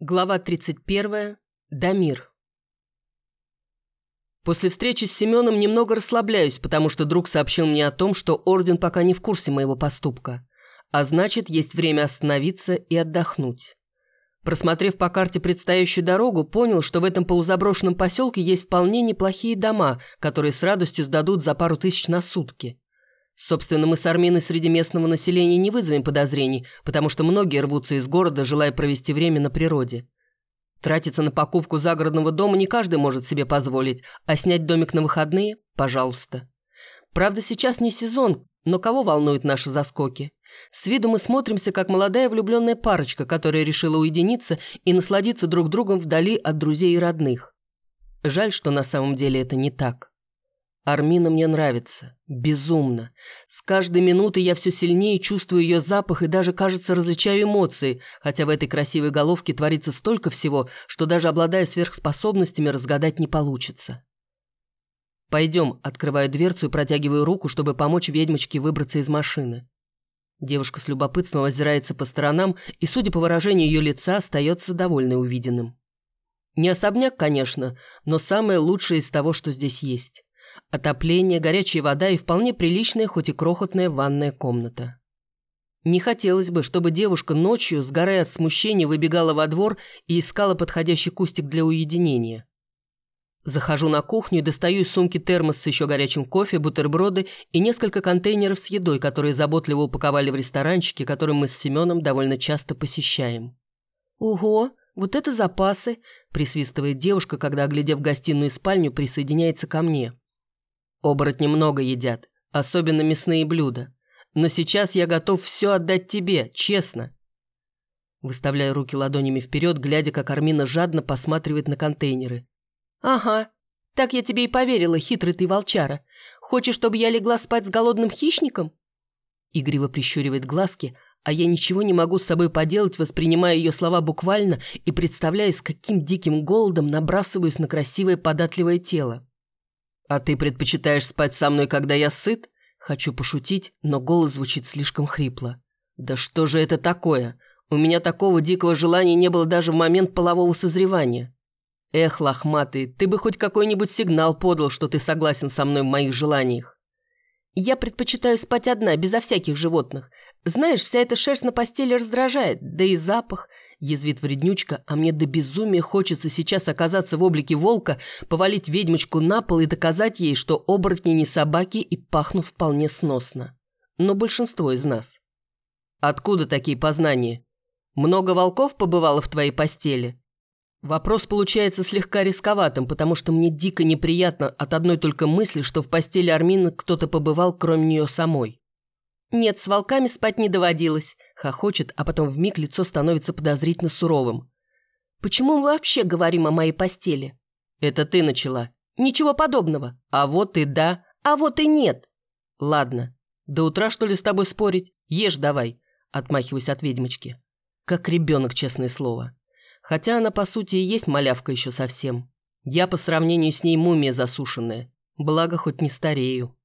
Глава 31. Дамир. После встречи с Семеном немного расслабляюсь, потому что друг сообщил мне о том, что Орден пока не в курсе моего поступка. А значит, есть время остановиться и отдохнуть. Просмотрев по карте предстоящую дорогу, понял, что в этом полузаброшенном поселке есть вполне неплохие дома, которые с радостью сдадут за пару тысяч на сутки. Собственно, мы с Арминой среди местного населения не вызовем подозрений, потому что многие рвутся из города, желая провести время на природе. Тратиться на покупку загородного дома не каждый может себе позволить, а снять домик на выходные – пожалуйста. Правда, сейчас не сезон, но кого волнуют наши заскоки? С виду мы смотримся, как молодая влюбленная парочка, которая решила уединиться и насладиться друг другом вдали от друзей и родных. Жаль, что на самом деле это не так. Армина мне нравится. Безумно. С каждой минутой я все сильнее чувствую ее запах и даже, кажется, различаю эмоции, хотя в этой красивой головке творится столько всего, что даже обладая сверхспособностями разгадать не получится. «Пойдем», — открываю дверцу и протягиваю руку, чтобы помочь ведьмочке выбраться из машины. Девушка с любопытством озирается по сторонам и, судя по выражению ее лица, остается довольной увиденным. Не особняк, конечно, но самое лучшее из того, что здесь есть. Отопление, горячая вода и вполне приличная, хоть и крохотная ванная комната. Не хотелось бы, чтобы девушка ночью, сгорая от смущения, выбегала во двор и искала подходящий кустик для уединения. Захожу на кухню и достаю из сумки термос с еще горячим кофе, бутерброды и несколько контейнеров с едой, которые заботливо упаковали в ресторанчике, который мы с Семеном довольно часто посещаем. «Ого, вот это запасы!» – присвистывает девушка, когда, оглядев гостиную и спальню, присоединяется ко мне. Оборотни много едят, особенно мясные блюда. Но сейчас я готов все отдать тебе, честно. Выставляю руки ладонями вперед, глядя, как Армина жадно посматривает на контейнеры. «Ага, так я тебе и поверила, хитрый ты волчара. Хочешь, чтобы я легла спать с голодным хищником?» Игриво прищуривает глазки, а я ничего не могу с собой поделать, воспринимая ее слова буквально и представляя, с каким диким голодом набрасываюсь на красивое податливое тело. «А ты предпочитаешь спать со мной, когда я сыт?» Хочу пошутить, но голос звучит слишком хрипло. «Да что же это такое? У меня такого дикого желания не было даже в момент полового созревания. Эх, лохматый, ты бы хоть какой-нибудь сигнал подал, что ты согласен со мной в моих желаниях». «Я предпочитаю спать одна, безо всяких животных. Знаешь, вся эта шерсть на постели раздражает, да и запах. Язвит вреднючка, а мне до безумия хочется сейчас оказаться в облике волка, повалить ведьмочку на пол и доказать ей, что оборотни не собаки и пахнут вполне сносно. Но большинство из нас. Откуда такие познания? Много волков побывало в твоей постели? Вопрос получается слегка рисковатым, потому что мне дико неприятно от одной только мысли, что в постели Армины кто-то побывал, кроме нее самой. «Нет, с волками спать не доводилось», — хохочет, а потом вмиг лицо становится подозрительно суровым. «Почему мы вообще говорим о моей постели?» «Это ты начала». «Ничего подобного. А вот и да, а вот и нет». «Ладно. До утра, что ли, с тобой спорить? Ешь давай», — отмахиваюсь от ведьмочки. Как ребенок, честное слово. Хотя она, по сути, и есть малявка еще совсем. Я по сравнению с ней мумия засушенная. Благо, хоть не старею.